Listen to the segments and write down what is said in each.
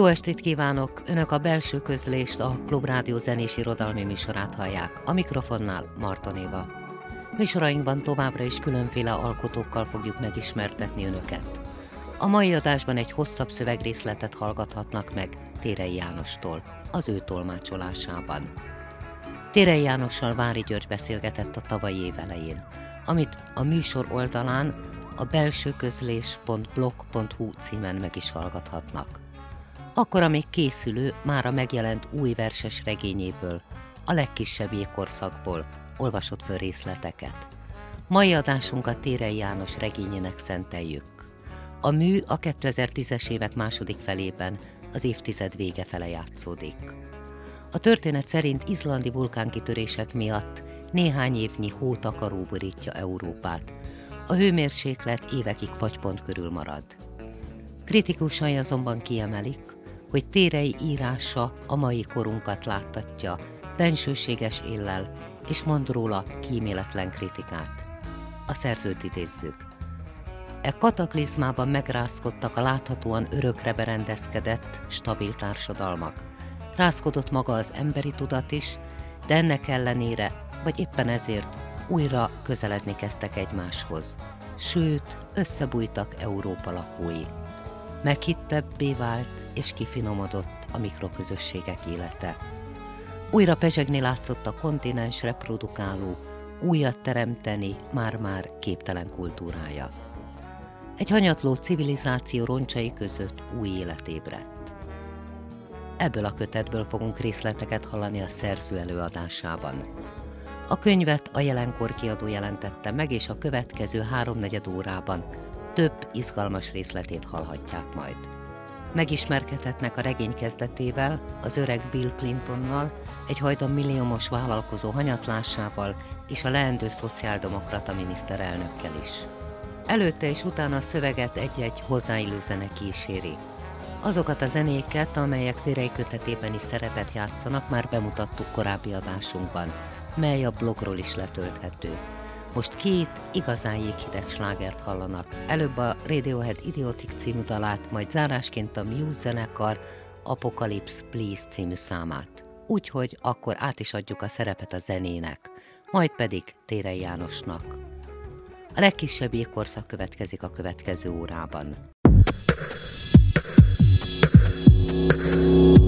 Jó estét kívánok! Önök a belső közlést, a Klubrádió zenés irodalmi műsorát hallják. A mikrofonnál Marton Éva. Műsorainkban továbbra is különféle alkotókkal fogjuk megismertetni önöket. A mai adásban egy hosszabb szövegrészletet hallgathatnak meg Térei Jánostól, az ő tolmácsolásában. Térei Jánossal Vári György beszélgetett a tavalyi év elején, amit a műsor oldalán a belsőközlés.blog.hu címen meg is hallgathatnak akkor a még készülő, mára megjelent új verses regényéből, a legkisebb jégkorszakból olvasott föl részleteket. Mai adásunkat Térei János regényének szenteljük. A mű a 2010-es évek második felében, az évtized vége fele játszódik. A történet szerint izlandi vulkánkitörések miatt néhány évnyi hótakaró borítja Európát. A hőmérséklet évekig fagypont körül marad. Kritikusai azonban kiemelik, hogy térei írása a mai korunkat láttatja, bensőséges éllel, és mond róla kíméletlen kritikát. A szerzőt idézzük. E kataklizmában megrázkodtak a láthatóan örökre berendezkedett, stabil társadalmak. Rázkodott maga az emberi tudat is, de ennek ellenére, vagy éppen ezért újra közeledni kezdtek egymáshoz. Sőt, összebújtak Európa lakói. Meghittebbé vált és kifinomodott a mikroközösségek élete. Újra pezsegni látszott a kontinens reprodukáló, újat teremteni már-már képtelen kultúrája. Egy hanyatló civilizáció roncsai között új élet ébredt. Ebből a kötetből fogunk részleteket hallani a szerző előadásában. A könyvet a jelenkor kiadó jelentette meg, és a következő háromnegyed órában több izgalmas részletét hallhatják majd. Megismerkedhetnek a regény kezdetével, az öreg Bill Clintonnal, egy hajdan milliómos vállalkozó hanyatlásával és a leendő szociáldemokrata miniszterelnökkel is. Előtte és utána a szöveget egy-egy hozzáillő zene kíséri. Azokat a zenéket, amelyek térei kötetében is szerepet játszanak, már bemutattuk korábbi adásunkban, mely a blogról is letölthető. Most két igazán jéghideg slágert hallanak. Előbb a Radiohead Idiotic című dalát, majd zárásként a Muse zenekar Apocalypse Please című számát. Úgyhogy akkor át is adjuk a szerepet a zenének, majd pedig Térei Jánosnak. A legkisebb jégkorszak következik a következő órában. A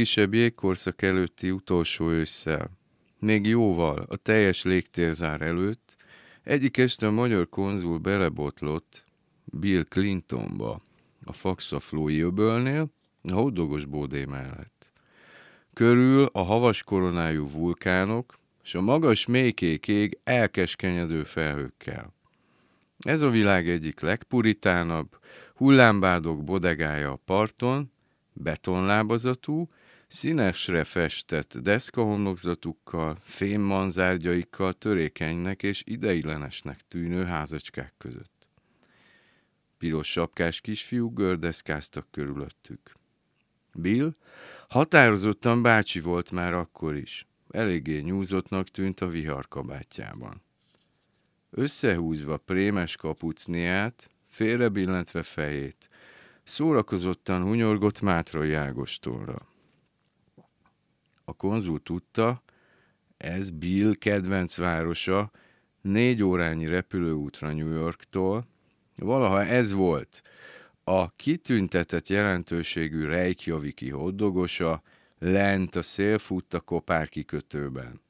legkisebb jégkorszak előtti utolsó ősszel, még jóval, a teljes légtérzár előtt, egyik este a magyar konzul belebotlott Bill Clintonba, a faxaflói öbölnél, a hódogos bódé mellett. Körül a havas koronájú vulkánok, és a magas mélykék ég elkeskenyedő felhőkkel. Ez a világ egyik legpuritánabb, hullámbádok bodegája a parton, betonlábazatú, színesre festett deszkahomlokzatukkal, fémmanzárgyaikkal törékenynek és ideiglenesnek tűnő házacskák között. Piros sapkás kisfiúk gördeszkáztak körülöttük. Bill határozottan bácsi volt már akkor is. Eléggé nyúzottnak tűnt a viharkabátjában. Összehúzva prémes kapucniát, félrebillentve fejét, szórakozottan hunyorgott Mátrai Ágostonra. A konzul tudta, ez Bill kedvenc városa, négy órányi repülőútra New Yorktól. Valaha ez volt a kitüntetett jelentőségű Reykjaviki hoddogosa, lent a szélfutta kopár kikötőben.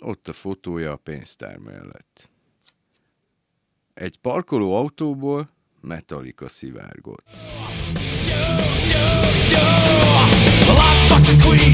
Ott a fotója a pénztár mellett. Egy parkoló autóból Metallica szivárgott. Yo, yo, yo. Queen,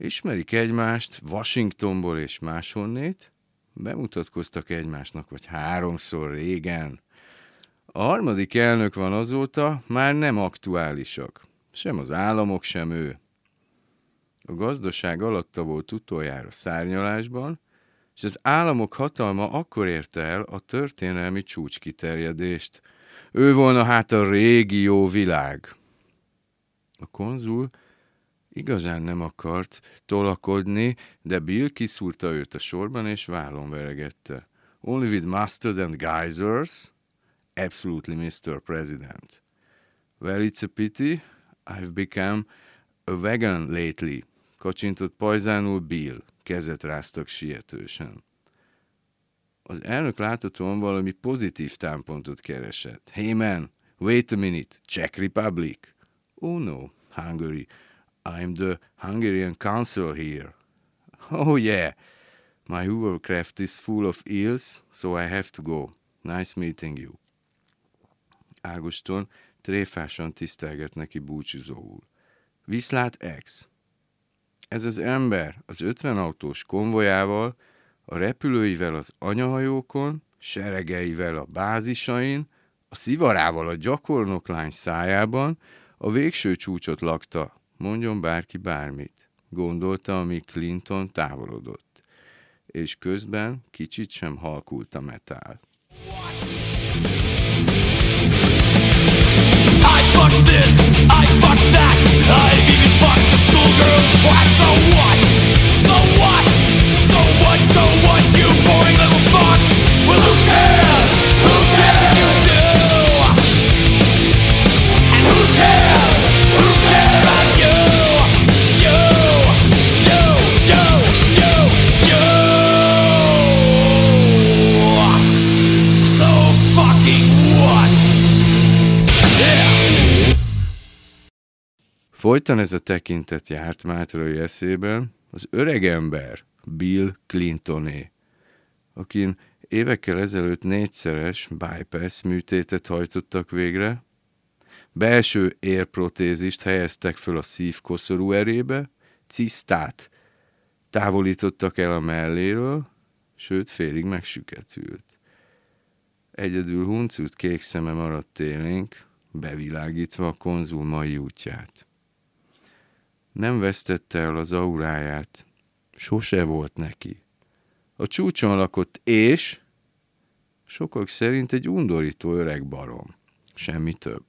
Ismerik egymást Washingtonból és máshonnét, bemutatkoztak egymásnak, vagy háromszor régen. A harmadik elnök van azóta, már nem aktuálisak. Sem az államok, sem ő. A gazdaság alatta volt utoljára szárnyalásban, és az államok hatalma akkor érte el a történelmi csúcskiterjedést. Ő volna hát a régi jó világ. A konzul igazán nem akart tolakodni, de Bill kiszúrta őt a sorban, és vállon veregette. Only with mustard and geysers? Absolutely, Mr. President. Well, it's a pity. I've become a vegan lately. Kacsintott pajzánul Bill. Kezet ráztak sietősen. Az elnök láthatóan valami pozitív támpontot keresett. Hey man, wait a minute, Czech Republic. Oh no, Hungary. I'm the Hungarian consul here. Oh yeah, my hovercraft is full of eels, so I have to go. Nice meeting you. Ágoston tréfásan tisztelget neki búcsúzóul. Viszlát ex. Ez az ember az 50 autós konvojával, a repülőivel az anyahajókon, seregeivel a bázisain, a szivarával a gyakornoklány szájában, a végső csúcsot lakta, mondjon bárki bármit, gondolta, amíg Clinton távolodott, és közben kicsit sem halkult a metál. I fuck this, I fuck that, I've even fucked a schoolgirl twat, so what? So what? So what? So what, you boring little fuck? Well, who cares? Folyton ez a tekintet járt Mátrai eszében, az öreg ember, Bill Clintoné, akin évekkel ezelőtt négyszeres bypass műtétet hajtottak végre, belső érprotézist helyeztek föl a szív koszorú erébe, cisztát távolítottak el a melléről, sőt félig megsüketült. Egyedül huncut kék szeme maradt télénk, bevilágítva a konzul mai útját. Nem vesztette el az auráját, sose volt neki. A csúcson lakott, és sokak szerint egy undorító öreg barom. Semmi több.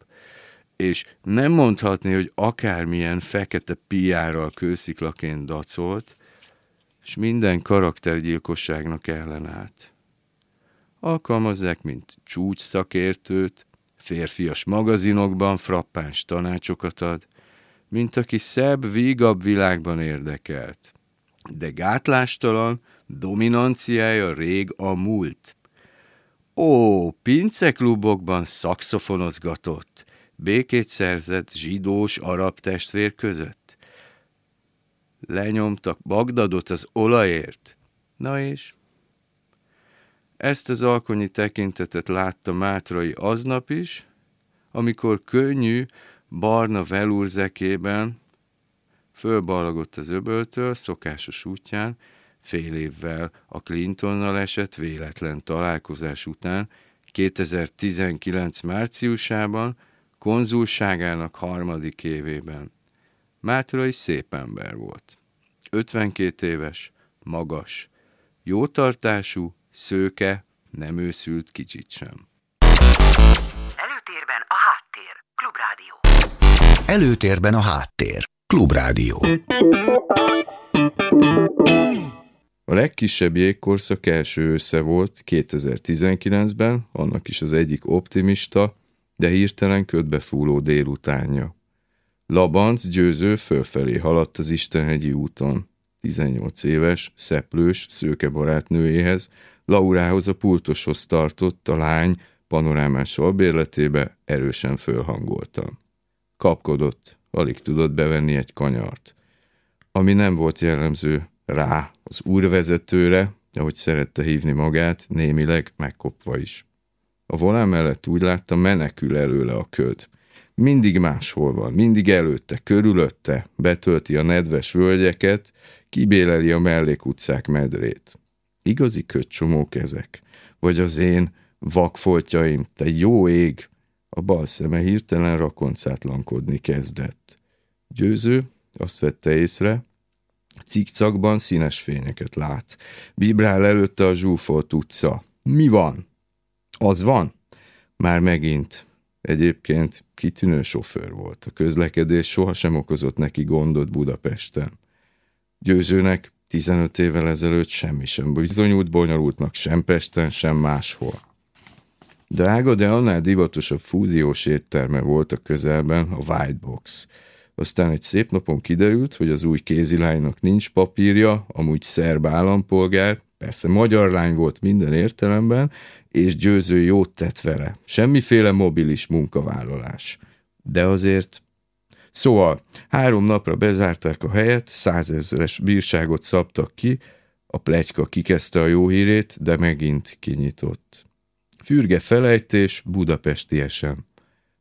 és nem mondhatni, hogy akármilyen fekete piárral kősziklaként dacolt, és minden karaktergyilkosságnak ellenállt. Alkalmazzák, mint csúcs szakértőt, férfias magazinokban frappáns tanácsokat ad, mint aki szebb, vígabb világban érdekelt. De gátlástalan, dominanciája rég a múlt. Ó, pinceklubokban szakszofonozgatott, békét szerzett zsidós arab testvér között. Lenyomtak Bagdadot az olajért. Na és? Ezt az alkonyi tekintetet látta Mátrai aznap is, amikor könnyű, barna velúrzekében fölballagott az öböltől, szokásos útján, fél évvel a Clintonnal esett véletlen találkozás után, 2019 márciusában, konzulságának harmadik évében. Mátrai szép ember volt. 52 éves, magas, jótartású, szőke, nem őszült kicsit sem. Előtérben a háttér. Klubrádió. A legkisebb jégkorszak első össze volt 2019-ben, annak is az egyik optimista, de hirtelen ködbefúló délutánja. Labanc győző fölfelé haladt az Istenhegyi úton. 18 éves, szeplős, szőke barátnőjéhez, Laurához a pultoshoz tartott, a lány panorámás albérletébe erősen fölhangoltam. Kapkodott, alig tudott bevenni egy kanyart. Ami nem volt jellemző rá, az úrvezetőre, ahogy szerette hívni magát, némileg megkopva is. A volán mellett úgy látta, menekül előle a köd. Mindig máshol van, mindig előtte, körülötte, betölti a nedves völgyeket, kibéleli a mellékutcák medrét. Igazi kötcsomók ezek. Vagy az én vakfoltjaim, te jó ég! A bal szeme hirtelen rakoncátlankodni kezdett. Győző azt vette észre, cikcakban színes fényeket lát. Vibrál előtte a zsúfolt utca. Mi van? Az van? Már megint. Egyébként kitűnő sofőr volt. A közlekedés sohasem okozott neki gondot Budapesten. Győzőnek 15 évvel ezelőtt semmi sem bizonyult bonyolultnak sem Pesten, sem máshol. Drága, de annál divatosabb fúziós étterme volt a közelben, a White Box. Aztán egy szép napon kiderült, hogy az új kézilánynak nincs papírja, amúgy szerb állampolgár, persze magyar lány volt minden értelemben, és győző jót tett vele. Semmiféle mobilis munkavállalás. De azért Szóval három napra bezárták a helyet, százezeres bírságot szabtak ki, a plegyka kikezdte a jó hírét, de megint kinyitott. Fürge felejtés, budapestiesen.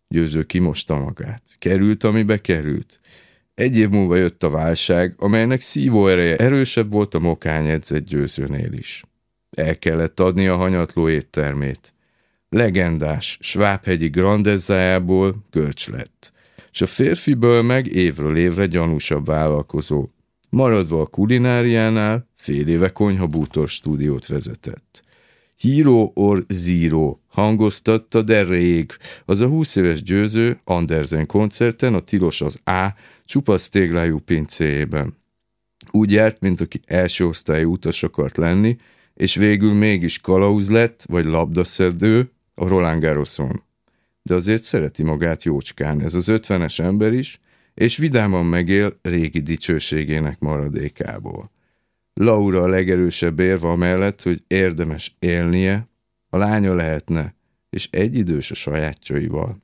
Győző kimosta magát. Került, amibe került. Egy év múlva jött a válság, amelynek szívó ereje erősebb volt a mokány edzett győzőnél is. El kellett adni a hanyatló éttermét. Legendás, svábhegyi grandezzájából kölcs lett és a férfiből meg évről évre gyanúsabb vállalkozó. Maradva a kulináriánál, fél éve konyhabútor stúdiót vezetett. Hero or Zero hangoztatta, rég. Az a 20 éves győző Andersen koncerten a tilos az A csupasz téglájú pincéjében. Úgy járt, mint aki első osztályú utas akart lenni, és végül mégis kalauz lett, vagy labdaszerdő a Roland Garroson de azért szereti magát jócskán ez az ötvenes ember is, és vidáman megél régi dicsőségének maradékából. Laura a legerősebb érve mellett, hogy érdemes élnie, a lánya lehetne, és egyidős a sajátjaival.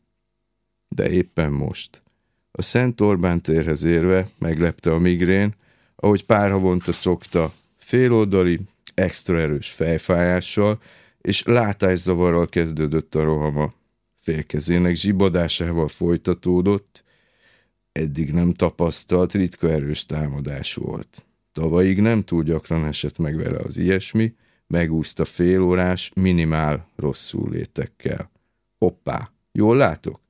De éppen most. A Szent Orbán térhez érve meglepte a migrén, ahogy pár havonta szokta, féloldali, extra erős fejfájással, és látászavarral kezdődött a rohama félkezének zsibadásával folytatódott, eddig nem tapasztalt, ritka erős támadás volt. Tavalyig nem túl gyakran esett meg vele az ilyesmi, megúszta félórás, minimál rosszul létekkel. Hoppá, jól látok?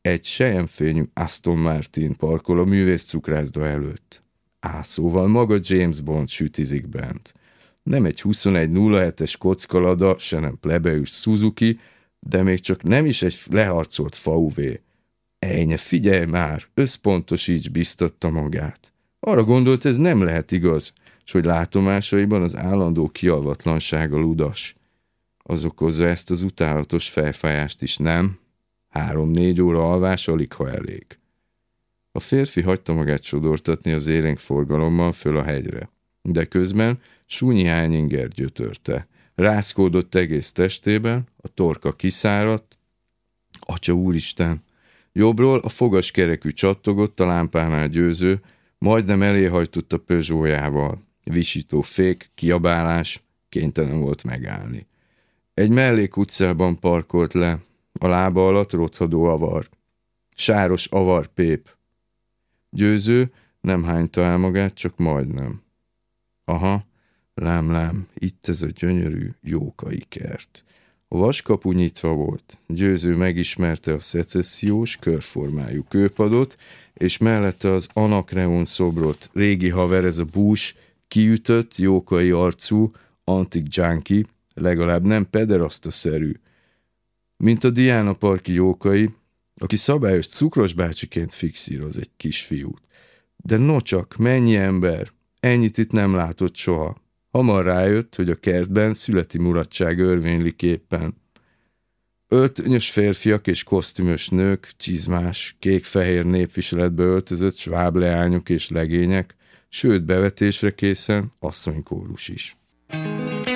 Egy sejemfényű Aston Martin parkol a művész cukrászda előtt. Á, szóval maga James Bond sütizik bent. Nem egy 2107-es kockalada, se nem plebeus Suzuki, de még csak nem is egy leharcolt fauvé. Ejnye, figyelj már, összpontosíts, biztatta magát. Arra gondolt, ez nem lehet igaz, és hogy látomásaiban az állandó kialvatlansága ludas. Az okozza ezt az utálatos fejfájást is, nem? Három-négy óra alvás alig, ha elég. A férfi hagyta magát sodortatni az élénk forgalommal föl a hegyre, de közben súnyi hányinger gyötörte. Rászkódott egész testében, a torka kiszáradt. Atya úristen! Jobbról a fogas kerekű csattogott a lámpánál győző, majdnem eléhajtott a Peugeotjával. Visító fék, kiabálás, kénytelen volt megállni. Egy mellék utcában parkolt le, a lába alatt rothadó avar. Sáros avar pép. Győző nem hányta el magát, csak majdnem. Aha, lám, lám, itt ez a gyönyörű jókai kert. A vaskapu nyitva volt. Győző megismerte a szecessziós, körformájú kőpadot, és mellette az Anakreon szobrot. Régi haver ez a bús, kiütött, jókai arcú, antik junkie, legalább nem pederasztaszerű. Mint a Diana Parki jókai, aki szabályos cukros bácsiként fixíroz egy kisfiút. De nocsak, mennyi ember, ennyit itt nem látott soha. Hamar rájött, hogy a kertben születi mulatság örvénylik éppen. Öltönyös férfiak és kosztümös nők, csizmás, kék-fehér népviseletbe öltözött sváb leányok és legények, sőt bevetésre készen asszonykórus is. Come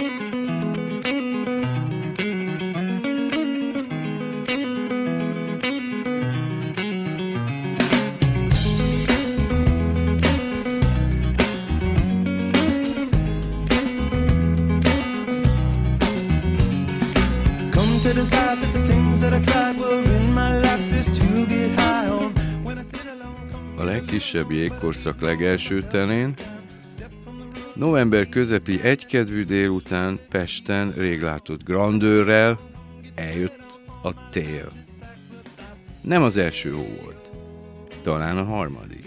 legkisebb jégkorszak legelső telén, november közepi egykedvű délután Pesten réglátott grandőrrel eljött a tél. Nem az első hó volt, talán a harmadik.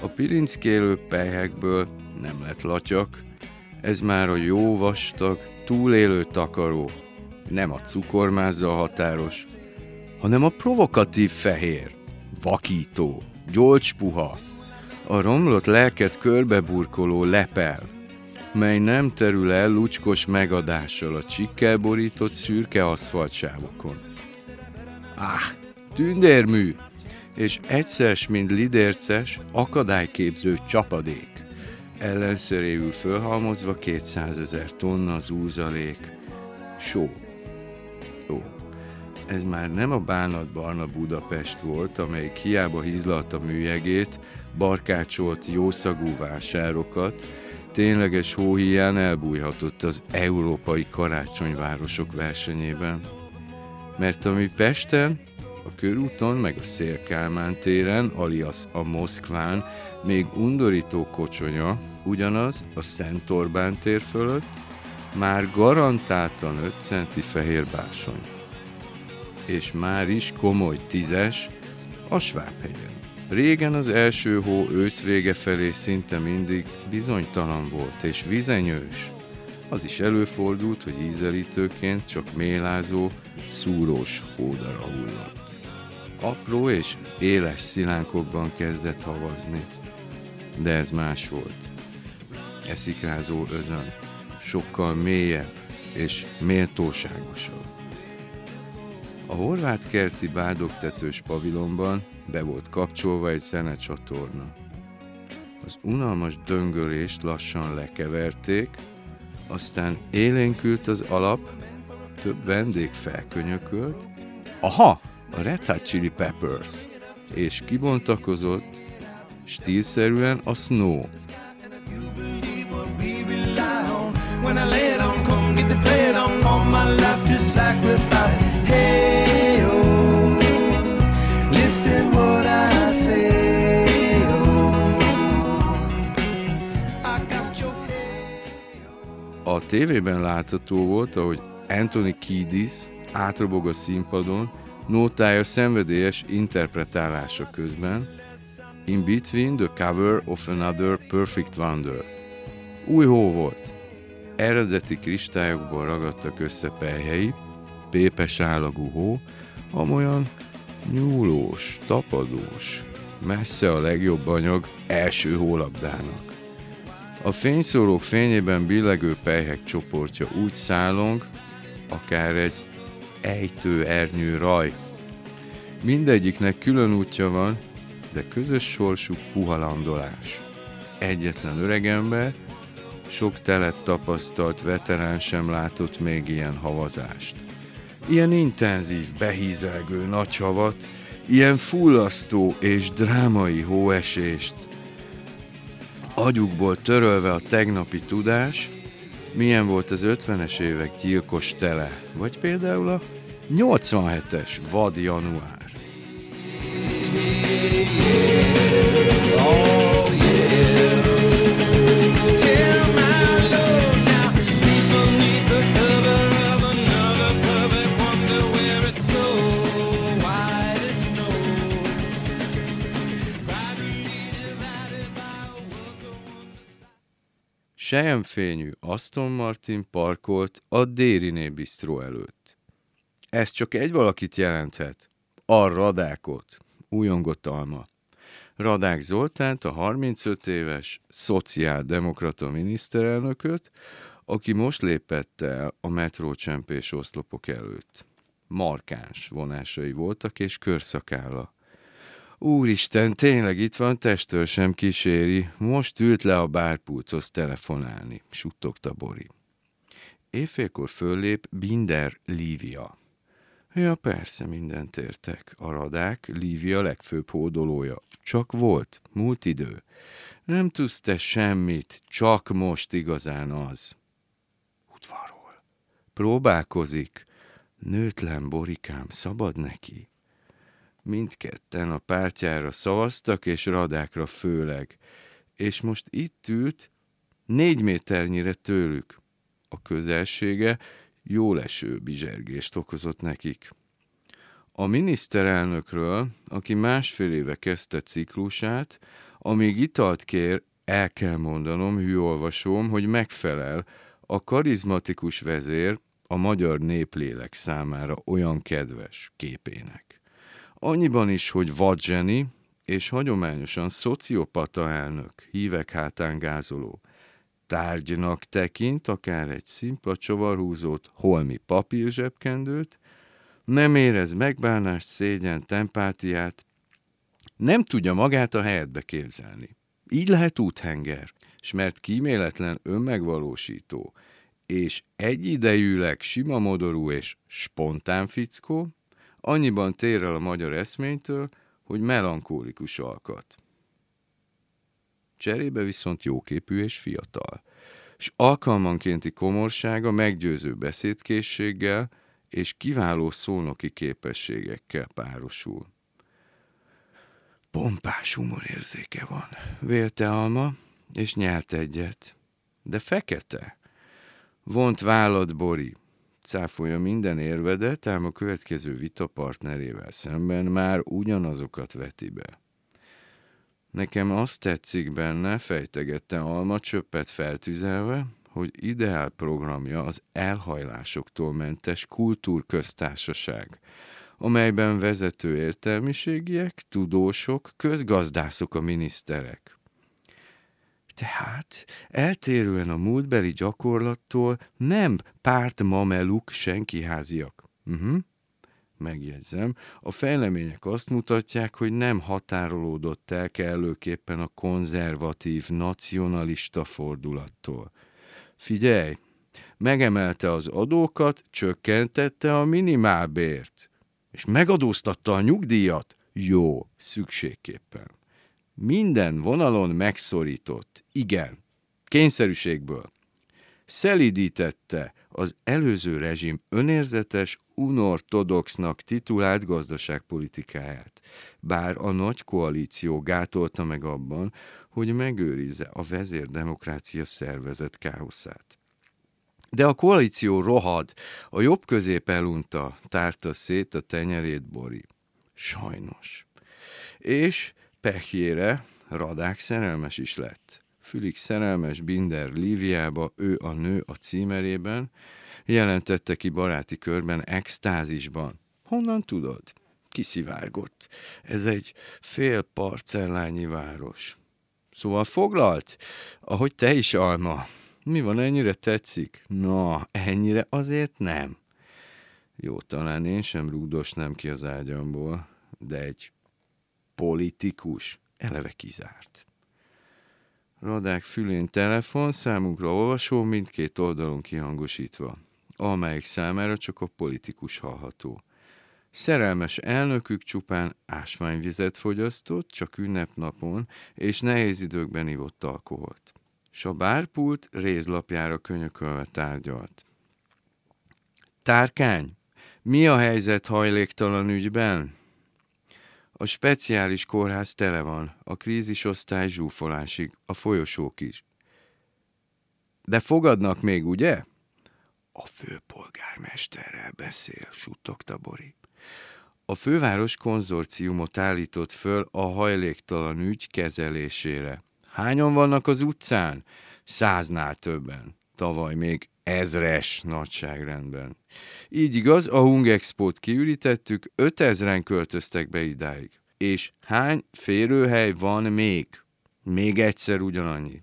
A pirinckélő pelyhekből nem lett latyak, ez már a jó vastag, túlélő takaró, nem a cukormázzal határos, hanem a provokatív fehér, vakító, gyolcspuha, a romlott lelket körbeburkoló lepel, mely nem terül el lucskos megadással a csikkel borított szürke aszfaltsávokon. Áh, tündérmű, és egyszer, mint lidérces, akadályképző csapadék, ellenszeréül fölhalmozva 200 ezer tonna zúzalék, só. Ez már nem a bánatbarna Budapest volt, amelyik hiába hízlalta műjegét, barkácsolt jószagú vásárokat, tényleges hóhíján elbújhatott az európai karácsonyvárosok versenyében. Mert ami Pesten, a körúton, meg a Szélkálmán téren, alias a Moszkván, még undorító kocsonya, ugyanaz a Szent Orbán tér fölött, már garantáltan 5 centi fehér básony. És már is komoly tízes a Svábhegyen. Régen az első hó ősz vége felé szinte mindig bizonytalan volt és vizenyős. Az is előfordult, hogy ízelítőként csak mélázó, szúrós hódara hullott. Apró és éles szilánkokban kezdett havazni. De ez más volt. Eszikrázó özön, sokkal mélyebb és méltóságosabb. A horvát kerti bádogtetős pavilonban be volt kapcsolva egy zenecsatorna. Az unalmas döngölést lassan lekeverték, aztán élénkült az alap, több vendég felkönyökölt, aha, a Red Hot Chili Peppers, és kibontakozott stílszerűen a Snow. on. When I lay it on, come get to play it on. All my tévében látható volt, ahogy Anthony Kiedis átrobog a színpadon, nótája szenvedélyes interpretálása közben, In Between the Cover of Another Perfect Wonder. Új hó volt. Eredeti kristályokból ragadtak össze pelyhei, pépes állagú hó, amolyan, Nyúlós, tapadós, messze a legjobb anyag első hólabdának. A fényszórók fényében billegő pejhek csoportja úgy szállong, akár egy ejtő ernyő raj. Mindegyiknek külön útja van, de közös sorsuk puha landolás. Egyetlen öregember, sok telet tapasztalt veterán sem látott még ilyen havazást. Ilyen intenzív, behízelgő nagy havat, ilyen fullasztó és drámai hóesést, agyukból törölve a tegnapi tudás, milyen volt az 50-es évek gyilkos tele, vagy például a 87-es vad január. Sejemfényű Aston Martin parkolt a Dériné Bistro előtt. Ez csak egy valakit jelenthet. A Radákot, újongott Alma. Radák Zoltánt, a 35 éves szociáldemokrata miniszterelnököt, aki most lépett el a metrócsempés oszlopok előtt. Markáns vonásai voltak és körszakálla. Úristen, tényleg itt van, testől sem kíséri. Most ült le a bárpulthoz telefonálni, suttogta Bori. Éjfélkor föllép Binder Lívia. Ja, persze, mindent értek. A radák Lívia legfőbb hódolója. Csak volt, múlt idő. Nem tudsz te semmit, csak most igazán az. Udvarol. Próbálkozik. Nőtlen borikám, szabad neki. Mindketten a pártjára szavaztak, és radákra főleg. És most itt ült, négy méternyire tőlük. A közelsége jó leső bizsergést okozott nekik. A miniszterelnökről, aki másfél éve kezdte ciklusát, amíg italt kér, el kell mondanom, hűolvasóm, hogy megfelel a karizmatikus vezér a magyar néplélek számára olyan kedves képének. Annyiban is, hogy vadzseni, és hagyományosan szociopata elnök, hívek hátán gázoló. Tárgynak tekint akár egy szimpla csavarhúzót, holmi papírzsebkendőt, nem érez megbánást, szégyen, tempátiát, nem tudja magát a helyetbe képzelni. Így lehet úthenger, és mert kíméletlen önmegvalósító, és egyidejűleg sima modorú és spontán fickó, annyiban tér el a magyar eszménytől, hogy melankólikus alkat. Cserébe viszont jóképű és fiatal, és alkalmankénti komorsága meggyőző beszédkészséggel és kiváló szónoki képességekkel párosul. Pompás humorérzéke van, vélte Alma, és nyert egyet. De fekete. Vont vállat Bori, cáfolja minden érvedet, ám a következő vita partnerével szemben már ugyanazokat veti be. Nekem azt tetszik benne, fejtegette Alma csöppet feltüzelve, hogy ideál programja az elhajlásoktól mentes kultúrköztársaság, amelyben vezető értelmiségiek, tudósok, közgazdászok a miniszterek. Tehát eltérően a múltbeli gyakorlattól nem párt mameluk senkiháziak. Uh-huh. Megjegyzem, a fejlemények azt mutatják, hogy nem határolódott el kellőképpen a konzervatív, nacionalista fordulattól. Figyelj, megemelte az adókat, csökkentette a minimálbért, és megadóztatta a nyugdíjat. Jó, szükségképpen. Minden vonalon megszorított. Igen, kényszerűségből. Szelidítette az előző rezsim önérzetes, unortodoxnak titulált gazdaságpolitikáját, bár a nagy koalíció gátolta meg abban, hogy megőrizze a vezérdemokrácia szervezet káoszát. De a koalíció rohad, a jobb közép elunta, tárta szét a tenyerét Bori. Sajnos. És pehjére Radák szerelmes is lett. Fülig szerelmes Binder Líviába, ő a nő a címerében, jelentette ki baráti körben extázisban. Honnan tudod? kiszivárgott. Ez egy fél parcellányi város. Szóval foglalt? Ahogy te is, Alma. Mi van, ennyire tetszik? Na, ennyire azért nem. Jó, talán én sem rúgdosnám ki az ágyamból, de egy politikus eleve kizárt. Radák fülén telefon, számunkra olvasó, mindkét oldalon kihangosítva, amelyik számára csak a politikus hallható. Szerelmes elnökük csupán ásványvizet fogyasztott, csak ünnepnapon, és nehéz időkben ivott alkoholt. S a bárpult rézlapjára könyökölve tárgyalt. Tárkány, mi a helyzet hajléktalan ügyben? A speciális kórház tele van, a krízisosztály zsúfolásig, a folyosók is. De fogadnak még, ugye? A főpolgármesterrel beszél, suttogta Bori. A főváros konzorciumot állított föl a hajléktalan ügy kezelésére. Hányan vannak az utcán? Száznál többen. Tavaly még ezres nagyságrendben. Így igaz, a Hung Expo-t kiürítettük, 5000-en költöztek be idáig. És hány férőhely van még? Még egyszer ugyanannyi.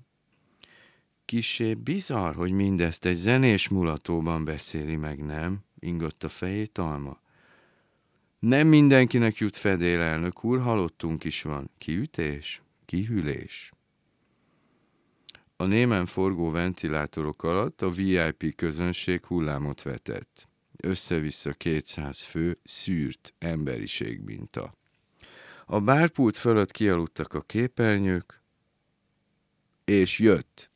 Kisé bizarr, hogy mindezt egy zenés mulatóban beszéli meg, nem? Ingott a fejét Alma. Nem mindenkinek jut fedél, elnök úr, halottunk is van. Kiütés, kihűlés. A némen forgó ventilátorok alatt a VIP közönség hullámot vetett. Össze-vissza 200 fő szűrt emberiség minta. A bárpult fölött kialudtak a képernyők, és jött.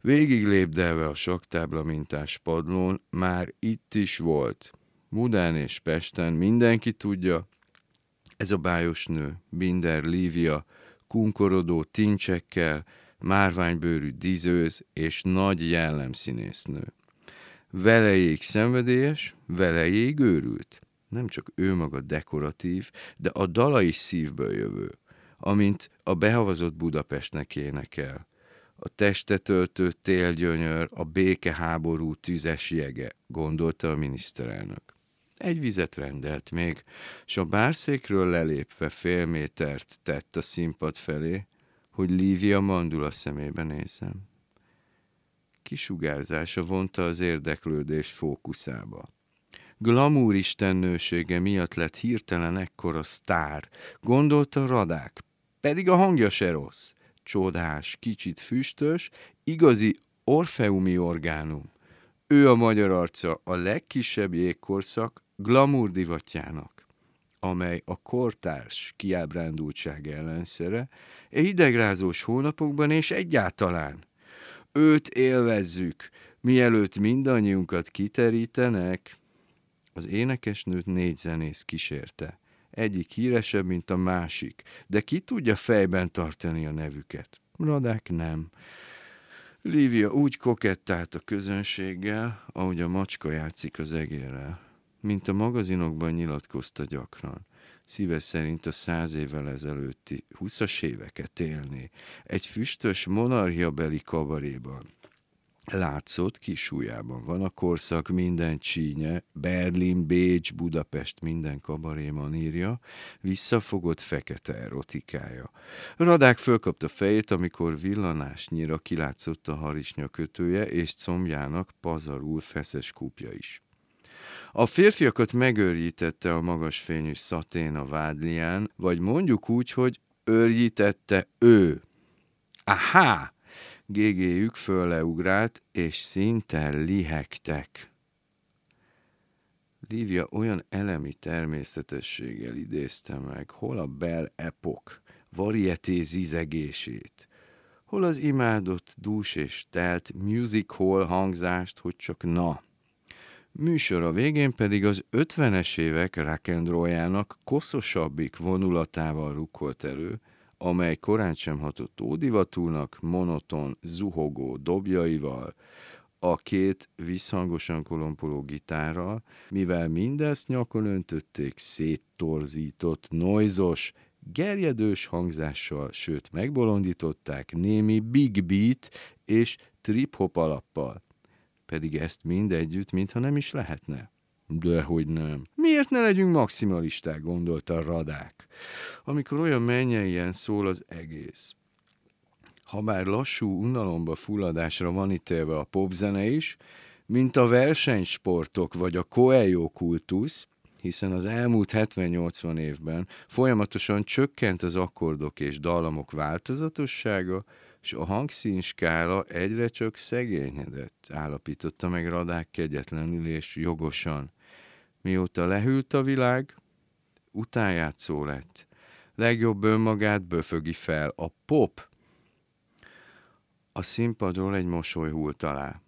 Végig lépdelve a saktábla mintás padlón, már itt is volt. Budán és Pesten mindenki tudja, ez a bájos nő, Binder Lívia, kunkorodó tincsekkel, márványbőrű dizőz és nagy jellemszínésznő. Velejéig szenvedélyes, velejéig őrült. Nem csak ő maga dekoratív, de a dala is szívből jövő, amint a behavazott Budapestnek énekel. A testet öltő télgyönyör, a békeháború tüzes jege, gondolta a miniszterelnök. Egy vizet rendelt még, s a bárszékről lelépve fél métert tett a színpad felé, hogy Lívia mandula szemébe nézem. Kisugárzása vonta az érdeklődés fókuszába. Glamour istennősége miatt lett hirtelen ekkora sztár, gondolta Radák, pedig a hangja se rossz. Csodás, kicsit füstös, igazi orfeumi orgánum. Ő a magyar arca a legkisebb jégkorszak glamour divatjának, amely a kortárs kiábrándultság ellenszere, e idegrázós hónapokban és egyáltalán. Őt élvezzük, mielőtt mindannyiunkat kiterítenek. Az énekesnőt négy zenész kísérte. Egyik híresebb, mint a másik, de ki tudja fejben tartani a nevüket? Radák nem. Lívia úgy kokettált a közönséggel, ahogy a macska játszik az egérrel, mint a magazinokban nyilatkozta gyakran szíve szerint a száz évvel ezelőtti huszas éveket élni egy füstös monarchiabeli kabaréban. Látszott kisújában van a korszak minden csínye, Berlin, Bécs, Budapest minden kabaréman írja, visszafogott fekete erotikája. Radák fölkapta fejét, amikor villanásnyira kilátszott a harisnya kötője és combjának pazarul feszes kúpja is. A férfiakat megőrjítette a magas fényű szatén a vádlián, vagy mondjuk úgy, hogy őrjítette ő. Aha! Gégéjük fölleugrált, és szinte lihegtek. Lívia olyan elemi természetességgel idézte meg, hol a Bell Epoch varieté zizegését, hol az imádott dús és telt music hall hangzást, hogy csak na, Műsora végén pedig az 50-es évek rock'n'rolljának koszosabbik vonulatával rukkolt elő, amely korán sem hatott ódivatúnak, monoton, zuhogó dobjaival, a két visszhangosan kolompoló gitárral, mivel mindezt nyakon öntötték széttorzított, noizos, gerjedős hangzással, sőt megbolondították némi big beat és trip-hop alappal pedig ezt mind együtt, mintha nem is lehetne. Dehogy nem. Miért ne legyünk maximalisták, gondolta radák, amikor olyan mennyeien szól az egész. Habár lassú unalomba fulladásra van ítélve a popzene is, mint a versenysportok vagy a coelho kultusz, hiszen az elmúlt 70-80 évben folyamatosan csökkent az akkordok és dallamok változatossága, és a hangszínskála egyre csak szegényedett, állapította meg Radák kegyetlenül és jogosan. Mióta lehűlt a világ, utánjátszó lett. Legjobb önmagát böfögi fel. A pop! A színpadról egy mosoly hult alá.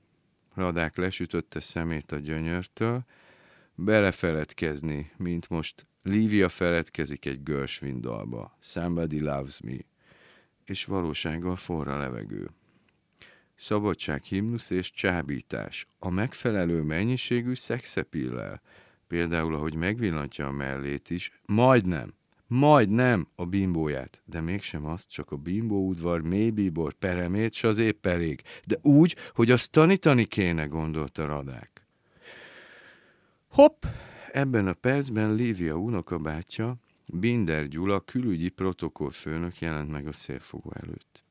Radák lesütötte szemét a gyönyörtől, belefeledkezni, mint most Lívia feledkezik egy Gershwin dalba, Somebody Loves Me, és valósággal forra levegő. Szabadság himnusz és csábítás, a megfelelő mennyiségű szexepillel, például ahogy megvillantja a mellét is, majdnem, majdnem a bimbóját, de mégsem azt, csak a bimbó udvar mélybíbor peremét, s az épp elég, de úgy, hogy azt tanítani kéne, gondolta Radák. Hopp! Ebben a percben Lívia unokabátyja, Binder Gyula külügyi protokollfőnök jelent meg a szélfogó előtt.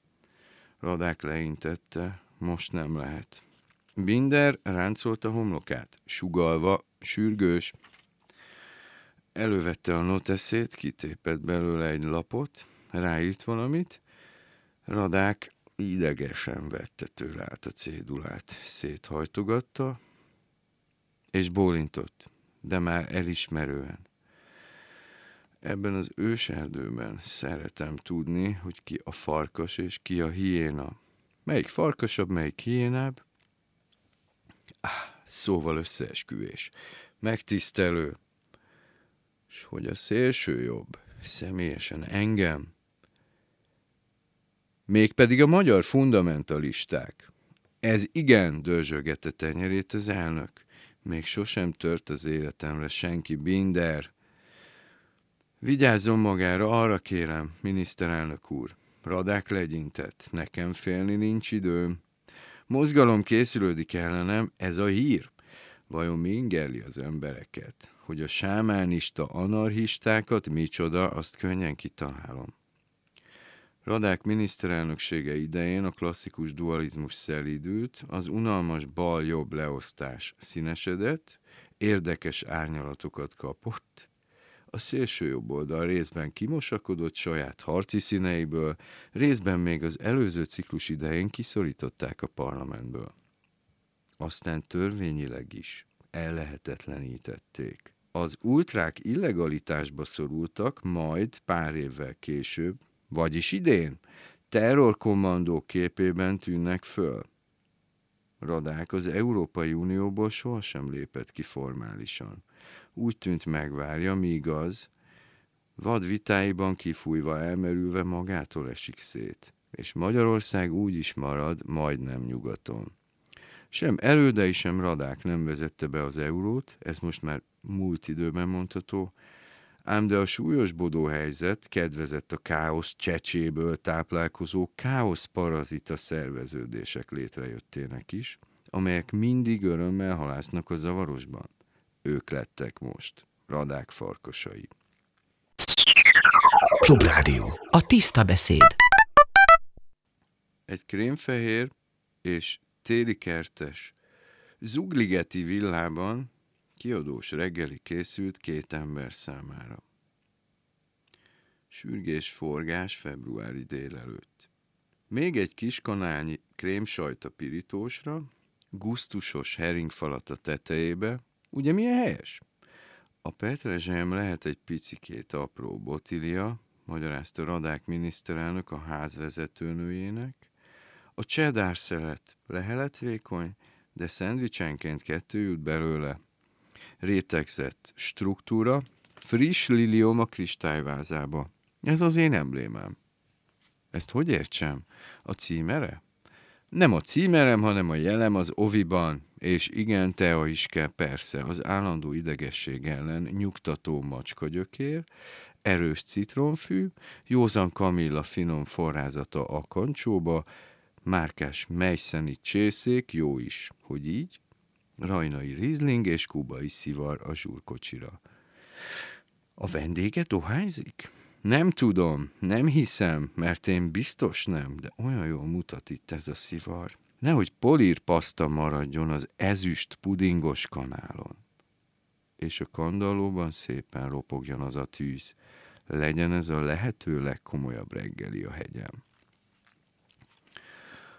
Radák leintette, most nem lehet. Binder ráncolta homlokát, sugalva, sürgős. Elővette a noteszét, kitépett belőle egy lapot, ráírt valamit. Radák idegesen vette tőle át a cédulát, széthajtogatta, és bólintott, de már elismerően. Ebben az őserdőben szeretem tudni, hogy ki a farkas és ki a hiéna. Melyik farkasabb, melyik hiénább? Ah, szóval összeesküvés. Megtisztelő. És hogy a szélső jobb, személyesen engem. Mégpedig a magyar fundamentalisták. Ez igen, dörzsögette tenyerét az elnök. Még sosem tört az életemre senki, Binder. Vigyázzon magára, arra kérem, miniszterelnök úr. Radák legyintett, nekem félni nincs időm. Mozgalom készülődik ellenem, ez a hír. Vajon mi ingerli az embereket? Hogy a sámánista anarchistákat micsoda, azt könnyen kitalálom. Radák miniszterelnöksége idején a klasszikus dualizmus szelídült, az unalmas bal-jobb leosztás színesedett, érdekes árnyalatokat kapott, a szélső jobb oldal részben kimosakodott saját harci színeiből, részben még az előző ciklus idején kiszorították a parlamentből. Aztán törvényileg is ellehetetlenítették. Az ultrák illegalitásba szorultak, majd pár évvel később, vagyis idén, terrorkommandók képében tűnnek föl. Radák az Európai Unióból sohasem lépett ki formálisan. Úgy tűnt megvárja, míg az, vad vitáiban kifújva elmerülve magától esik szét, és Magyarország úgy is marad, majdnem nyugaton. Sem elődei, sem radák nem vezette be az eurót, ez most már múlt időben mondható, ám de a súlyosbodó helyzet kedvezett a káosz csecséből táplálkozó káosz parazita szerveződések létrejöttének is, amelyek mindig örömmel halásznak a zavarosban. Ők lettek most, radák farkasai. Klubrádió. A tiszta beszéd. Egy krémfehér és téli kertes zugligeti villában kiadós reggeli készült két ember számára. Sürgés forgás februári délelőtt. Még egy kis kanálnyi krémsajt a pirítósra, gusztusos heringfalat a tetejébe, ugye milyen helyes? A petrezselyem lehet egy picikét apró botilia, magyarázta Radák miniszterelnök a házvezetőnőjének. A cheddar szelet lehelet vékony, de szendvicsenként kettő jut belőle. Rétegzett struktúra, friss lilium a kristályvázába. Ez az én emblémám. Ezt hogy értsem? A címere? Nem a címerem, hanem a jelem az oviban, és igen, tea is kell persze, az állandó idegesség ellen nyugtató macskagyökér, erős citronfű, józan kamilla finom forrázata a kancsóba, márkás mejszeni csészék, jó is, hogy így, Rajnai rizling és kubai szivar a zsúrkocsira. A vendége dohányzik? Nem tudom, nem hiszem, mert én biztos nem, de olyan jól mutat itt ez a szivar. Nehogy polír paszta maradjon az ezüst pudingos kanálon. És a kandallóban szépen ropogjon az a tűz. Legyen ez a lehető legkomolyabb reggeli a hegyem.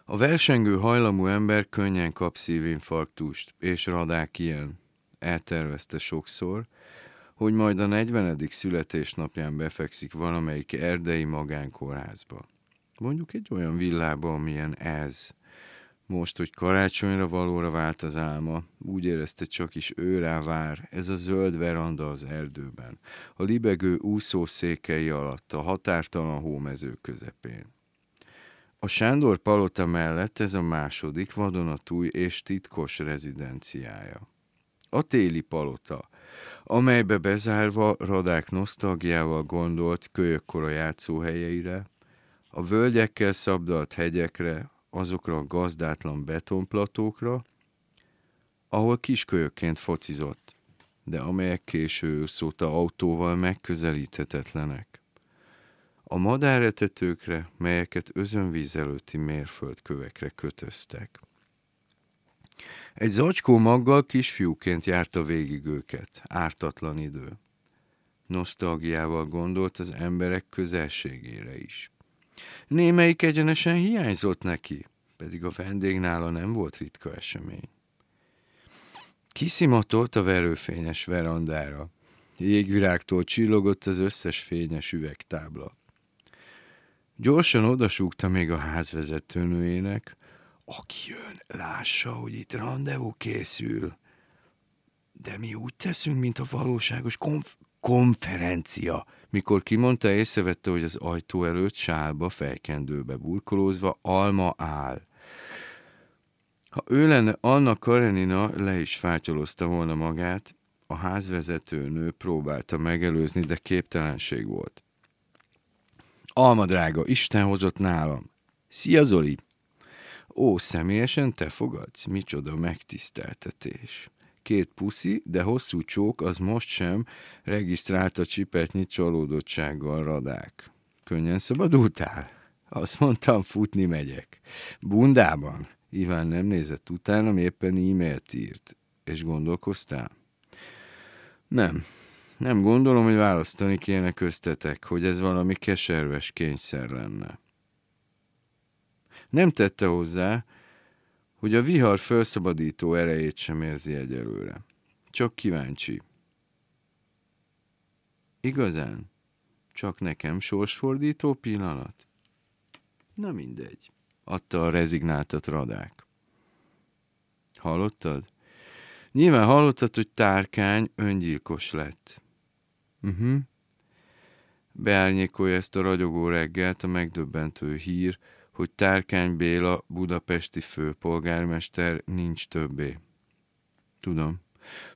A versengő hajlamú ember könnyen kap szívinfarktust, és radák ilyen. Eltervezte sokszor, hogy majd a 40. születésnapján befekszik valamelyik erdei magánkórházba. Mondjuk egy olyan villába, amilyen ez. Most, hogy karácsonyra valóra vált az álma, úgy érezte csak is ő rá vár, ez a zöld veranda az erdőben, a libegő úszószékei alatt, a határtalan hómező közepén. A Sándor palota mellett ez a második vadonatúj és titkos rezidenciája. A téli palota, amelybe bezárva radák nosztalgiával gondolt kölyökkora játszóhelyeire, a völgyekkel szabdalt hegyekre, azokra a gazdátlan betonplatókra, ahol kiskölyökként focizott, de amelyek késő szóta autóval megközelíthetetlenek. A madáretetőkre, melyeket özönvíz előtti mérföldkövekre kötöztek. Egy zacskó maggal kisfiúként járta végig őket, ártatlan idő. Nosztalgiával gondolt az emberek közelségére is. Némelyik egyenesen hiányzott neki, pedig a vendég nála nem volt ritka esemény. Kiszimatolt a verőfényes verandára. Jégvirágtól csillogott az összes fényes üvegtábla. Gyorsan odasúgta még a házvezetőnőjének, aki jön, lássa, hogy itt rendezvú készül. De mi úgy teszünk, mint a valóságos konf- konferencia. Mikor kimondta, észrevette, hogy az ajtó előtt sálba, fejkendőbe burkolózva Alma áll. Ha ő lenne Anna Karenina, le is fátyolozta volna magát, a házvezető nő próbálta megelőzni, de képtelenség volt. Alma drága, Isten hozott nálam. Szia Zoli! Ó, személyesen te fogadsz? Micsoda megtiszteltetés. Két puszi, de hosszú csók az most sem regisztrálta csipetnyi csalódottsággal radák. Könnyen szabadultál? Azt mondtam, futni megyek. Bundában? Iván nem nézett utánam, éppen e-mailt írt. És gondolkoztál? Nem. Nem gondolom, hogy választani kéne köztetek, hogy ez valami keserves kényszer lenne. Nem tette hozzá, hogy a vihar felszabadító erejét sem érzi egyelőre. Csak kíváncsi. Igazán? Csak nekem sorsfordító pillanat? Na mindegy, adta a rezignáltat radák. Hallottad? Nyilván hallottad, hogy tárkány öngyilkos lett. Uh-huh. Beárnyékolja ezt a ragyogó reggelt a megdöbbentő hír, hogy Tárkány Béla budapesti főpolgármester nincs többé. Tudom,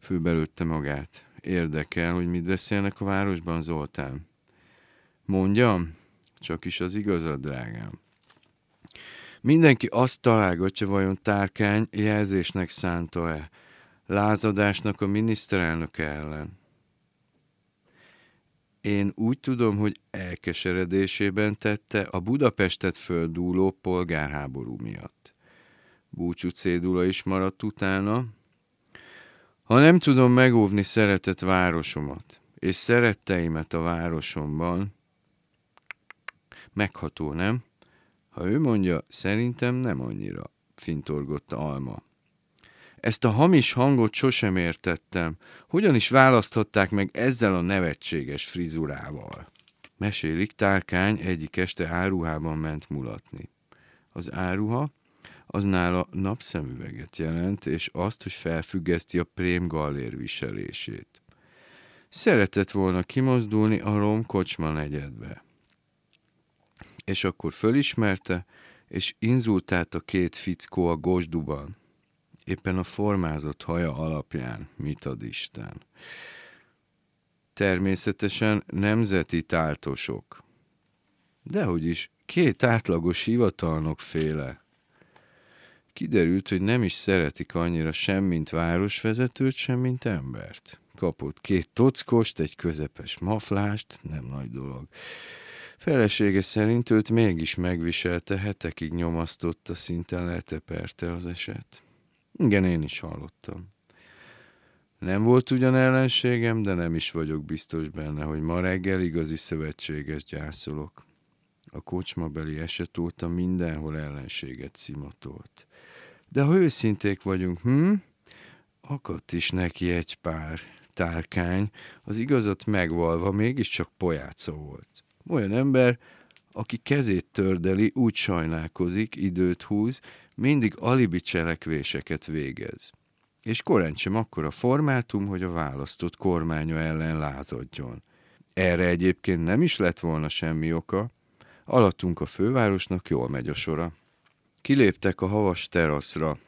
főbelőtte magát. Érdekel, hogy mit beszélnek a városban, Zoltán. Mondjam, csak is az igazad, drágám. Mindenki azt találgatja, vajon Tárkány jelzésnek szánta-e, lázadásnak a miniszterelnök ellen. Én úgy tudom, hogy elkeseredésében tette a Budapestet földúló polgárháború miatt. Búcsú cédula is maradt utána. Ha nem tudom megóvni szeretett városomat, és szeretteimet a városomban, megható, nem? Ha ő mondja, szerintem nem annyira, fintorgott Alma. Ezt a hamis hangot sosem értettem. Hogyan is választhatták meg ezzel a nevetséges frizurával? Mesélik, Tárkány egyik este áruhában ment mulatni. Az áruha az nála napszemüveget jelent, és azt, hogy felfüggeszti a prém gallér viselését. Szeretett volna kimozdulni a rom kocsma negyedbe. És akkor fölismerte, és inzultált a két fickó a gosduban éppen a formázott haja alapján mit ad Isten. Természetesen nemzeti táltosok. Dehogy is, két átlagos hivatalnok féle. Kiderült, hogy nem is szeretik annyira sem, mint városvezetőt, sem, mint embert. Kapott két tockost, egy közepes maflást, nem nagy dolog. Felesége szerint őt mégis megviselte, hetekig nyomasztotta, szinte leteperte az eset. Igen, én is hallottam. Nem volt ugyan ellenségem, de nem is vagyok biztos benne, hogy ma reggel igazi szövetséges gyászolok. A kocsmabeli eset óta mindenhol ellenséget szimatolt. De ha őszinték vagyunk, hm? Akadt is neki egy pár tárkány, az igazat megvalva mégiscsak pojáca volt. Olyan ember, aki kezét tördeli, úgy sajnálkozik, időt húz, mindig alibi cselekvéseket végez. És korán sem akkora formátum, hogy a választott kormánya ellen lázadjon. Erre egyébként nem is lett volna semmi oka, alattunk a fővárosnak jól megy a sora. Kiléptek a havas teraszra.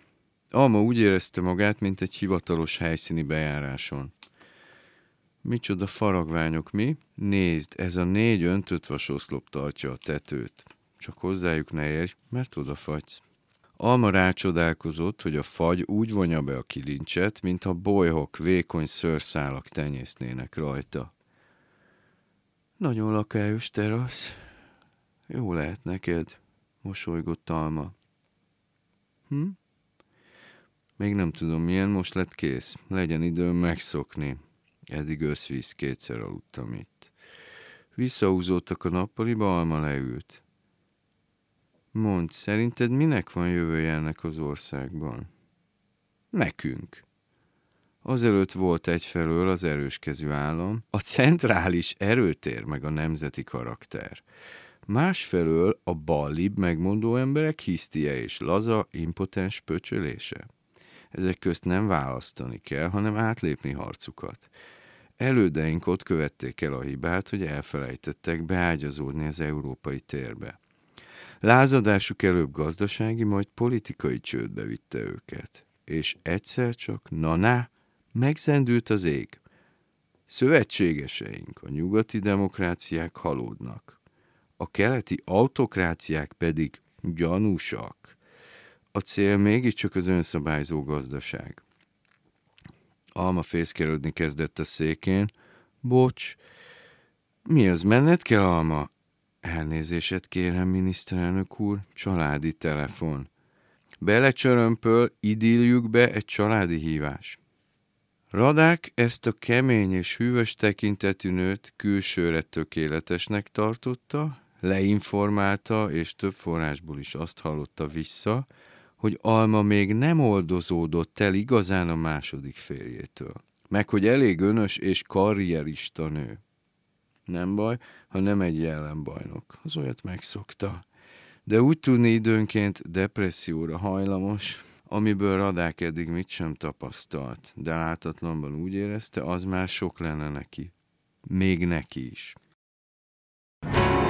Alma úgy érezte magát, mint egy hivatalos helyszíni bejáráson. Micsoda faragványok mi? Nézd, ez a négy öntött vasoszlop tartja a tetőt. Csak hozzájuk ne érj, mert odafagysz. Alma rácsodálkozott, hogy a fagy úgy vonja be a kilincset, mintha bolyhok, vékony szőrszálak tenyésznének rajta. Nagyon lakályos terasz. Jó lehet neked, mosolygott Alma. Hm? Még nem tudom milyen, most lett kész. Legyen időm megszokni. Eddig összvíz kétszer aludtam itt. Visszahúzódtak a nappaliba, Alma leült. Mondd, szerinted minek van jövője ennek az országban? Nekünk. Azelőtt volt egyfelől az erőskező állam, a centrális erőtér meg a nemzeti karakter. Másfelől a ballib megmondó emberek hisztie és laza, impotens pöcsölése. Ezek közt nem választani kell, hanem átlépni harcukat. Elődeink ott követték el a hibát, hogy elfelejtettek beágyazódni az európai térbe. Lázadásuk előbb gazdasági, majd politikai csődbe vitte őket. És egyszer csak, na-na, megzendült az ég. Szövetségeseink, a nyugati demokráciák halódnak. A keleti autokráciák pedig gyanúsak. A cél mégiscsak az önszabályzó gazdaság. Alma fészkelődni kezdett a székén. Bocs, mi az, menned kell, Alma? Elnézéset kérem, miniszterelnök úr, családi telefon. Belecsörömpöl idilljükbe egy családi hívás. Radák ezt a kemény és hűvös tekintetű nőt külsőre tökéletesnek tartotta, leinformálta, és több forrásból is azt hallotta vissza, hogy Alma még nem oldozódott el igazán a második férjétől. Meg hogy elég önös és karrierista nő. Nem baj, ha nem egy jelenbajnok. Az olyat megszokta. De úgy tudni időnként depresszióra hajlamos, amiből Radák eddig mit sem tapasztalt, de látatlanban úgy érezte, az már sok lenne neki. Még neki is. Put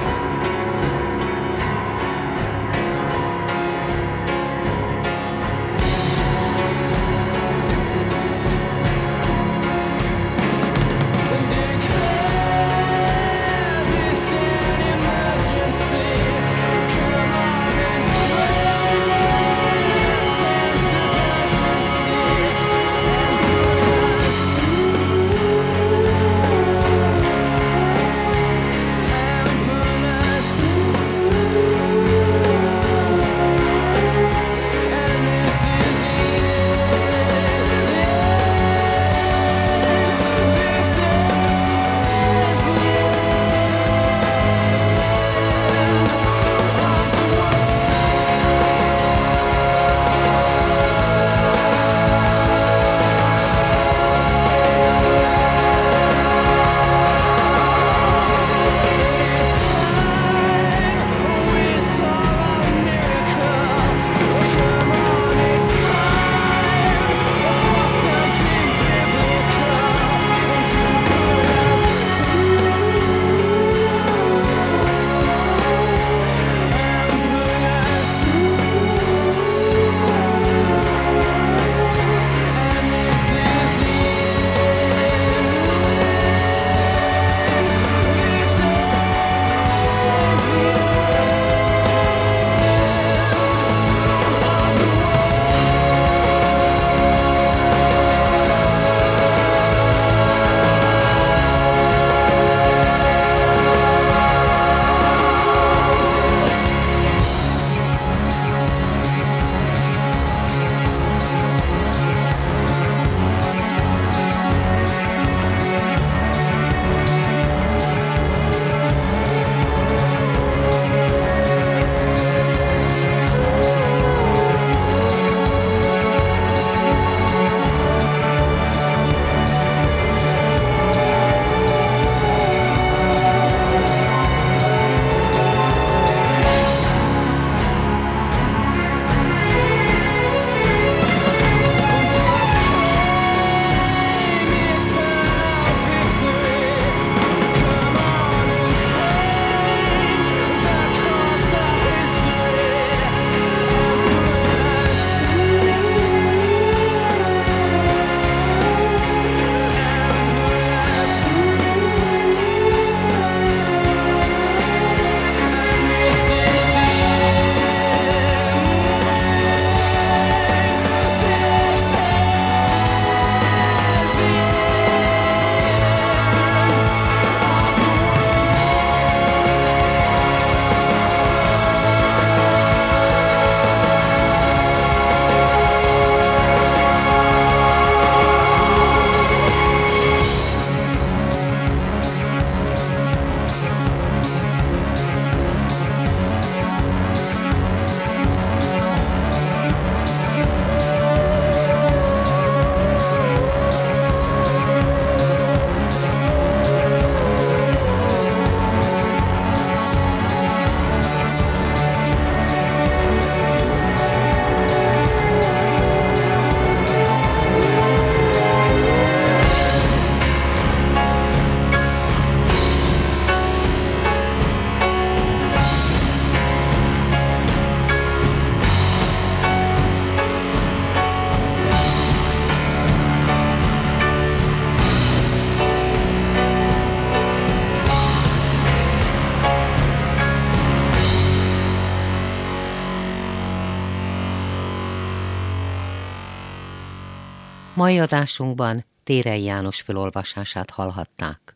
Mai adásunkban Térei János felolvasását hallhatták.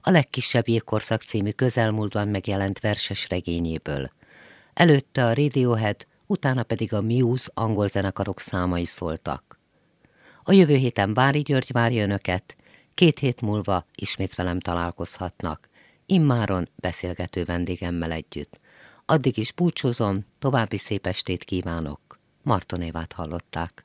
A legkisebb jégkorszak című közelmúltban megjelent verses regényéből. Előtte a Radiohead, utána pedig a Muse angol zenekarok számai szóltak. A jövő héten Bári György várja önöket, két hét múlva ismét velem találkozhatnak, immáron beszélgető vendégemmel együtt. Addig is búcsúzom, további szép estét kívánok. Marton Évát hallották.